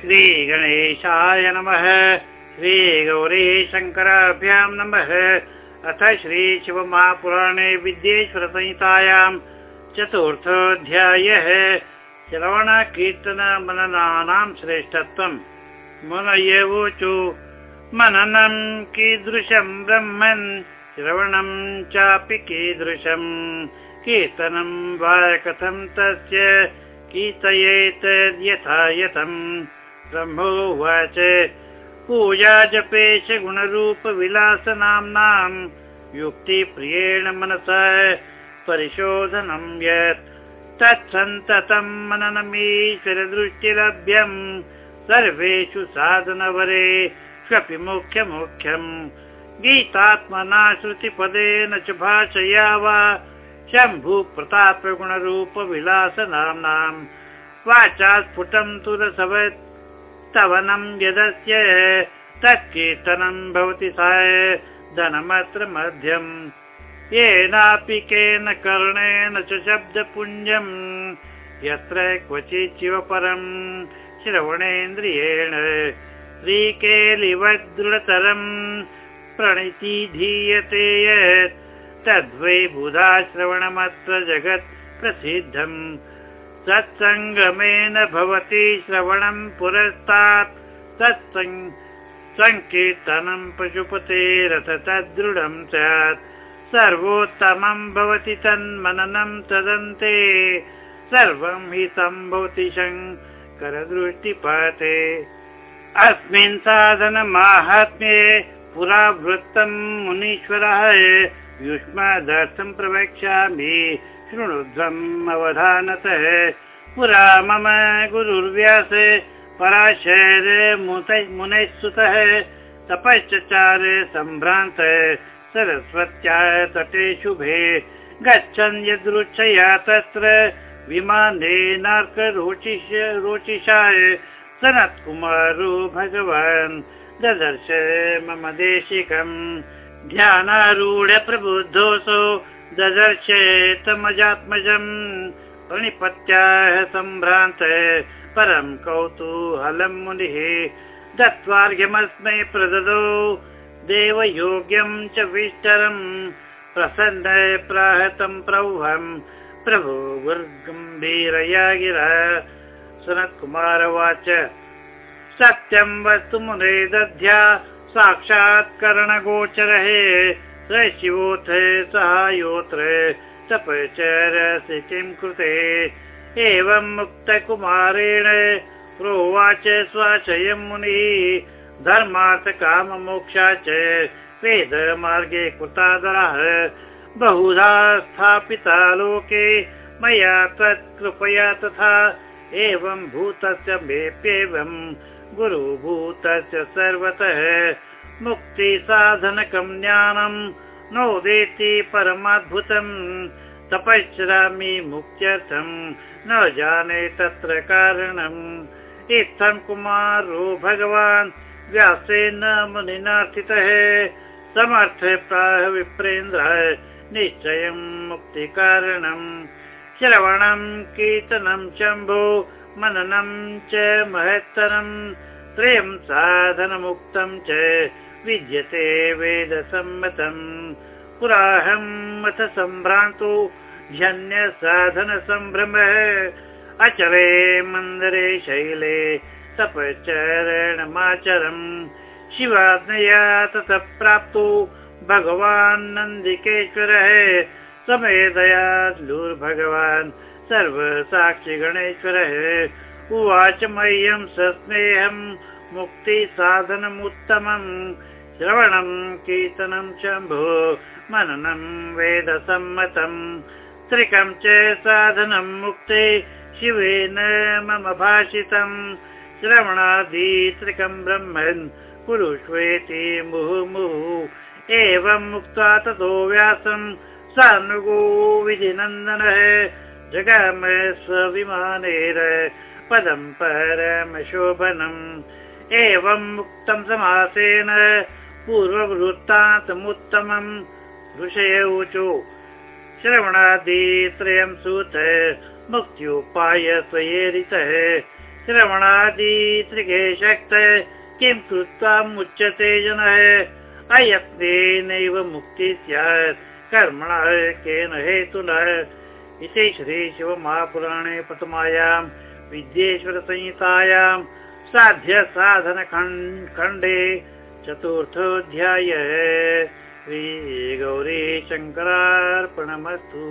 श्रीगणेशाय नमः। श्रीगौरी शङ्कराभ्यां नमः। अथ श्रीशिवमहापुराणे विद्येश्वरसंहितायां चतुर्थोऽध्यायः। श्रवणकीर्तनमननानां श्रेष्ठत्वम् मुनयेवोचु। मननं कीदृशं ब्रह्मन् श्रवणं चापि कीदृशम् कीर्तनं वा कथं तस्य? कीर्तयेत् यथा यथम् ब्रह्मोवाच पूजा जपेश गुणरूपविलासनाम्नाम् युक्तिप्रियेण मनसा परिशोधनं यत् तत्सन्ततं मननमीश्वरदृष्टिलभ्यम् सर्वेषु साधनवरे स्वपि मुख्यमुख्यम्। गीतात्मना श्रुतिपदेन च भाषया वा शम्भुप्रतापगुणरूपविलासनाम्नाम् वाचा स्फुटं तु रसवत्तवनं यदस्य तत्कीर्तनं भवति सा धनमत्र मध्यम्। येनापि केन कर्णेन च शब्दपुञ्जम् यत्र क्वचित् शिवपरम् श्रवणेन्द्रियेण। श्रीकेलिवदृढतरम् प्रणिति धीयते यत्। तद्वै बुधाश्रवणमत्र जगत् प्रसिद्धम् सत्सङ्गमेन भवति श्रवणं पुरस्तात्। सङ्कीर्तनं पशुपतेरथ तद्दृढं स्यात्। सर्वोत्तमं भवति तन्मननं तदन्ते। सर्वं हि सम्भवति शङ्करदृष्टिपाते। अस्मिन् साधनमाहात्म्ये पुरा वृत्तं मुनीश्वरः युष्मदर्थं प्रवक्ष्यामि। शृणुध्वम् अवधानतः पुरा मम गुरुर्व्यास पराशर मुनैः सुतः तपश्चचार सम्भ्रान्त सरस्वत्या तटे शुभे। गच्छन् यदृच्छया तत्र विमानेनार्करोचिष रोचिषाय। सनत्कुमारो भगवान् ददर्श मम देशिकम् ध्यानारूढ प्रबुद्धोऽसौ ददर्श तमजात्मजम् प्रणिपत्याः सम्भ्रान्त परं कौतूहलं मुनिः दत्त्वार्घ्यमस्मै प्रददौ देवयोग्यं च विष्टरम् प्रसन्न प्राहतं प्रौहम् प्रभो गुर्गम्भीरया गिरा सनत्कुमारवाच सत्यं वस्तु मुने दध्या साक्षात्करणगोचरः स शिवोऽथ सहायोऽत्र तपचरसि किं कृते? एवं मुक्तकुमारेण प्रोवाच स्वाशयं मुनिः धर्मार्थकाममोक्षा च वेदमार्गे कृतादरः। बहुधा स्थापिता लोके मया तत् तथा एवं भूतस्य मेप्येवम् गुरुभूतस्य सर्वतः मुक्तिसाधनकं ज्ञानं नोदेति परमाद्भुतम् तपश्चरामि मुक्त्यर्थम् न जाने तत्र कारणम्। इत्थं कुमारो भगवान् व्यासेन मुनिनार्थितः समर्थ प्राह विप्रेन्द्र निश्चयं मुक्तिकारणम् श्रवणं कीर्तनं शम्भो मननं च महत्तरम् त्रयं साधनमुक्तं च विद्यते वेदसम्मतम् पुराहम् अथ सम्भ्रान्तो जन्यसाधनसम्भ्रमः अचरे मन्दरे शैले तपश्चरणमाचरम् शिवाज्ञया ततः प्राप्तो भगवान् नन्दिकेश्वरः समेदयालुर्भगवान् सर्वसाक्षि गणेश्वरः। उवाच मह्यं सस्नेहम् मुक्तिसाधनमुत्तमम् श्रवणं कीर्तनं शम्भो मननं वेदसम्मतम् त्रिकं च साधनं मुक्ते शिवेन मम भाषितम्। श्रवणादित्रिकं ब्रह्मन् कुरुष्वेति मुहुमुहुः। एवं मुक्त्वा ततो व्यासं सानुगो विधिनन्दनः जगाम स्वविमानेर पदं परमशोभनम्। एवं मुक्तं समासेन पूर्ववृत्तान्तमुत्तमम् ऋषय ऊचु। श्रवणादित्रयं सूत मुक्त्युपाय स्वयेरितः श्रवणादित्रिके शक्त किं कृत्वा मुच्यते जनः अयत्नेनैव मुक्ति स्यात् कर्मणः केन हेतुनः इति श्रीशिवमहापुराणे प्रथमायां विद्येश्वरसंहितायां साध्य साधन खण्डे चतुर्थोऽध्याय श्रीगौरी शङ्करार्पणमस्तु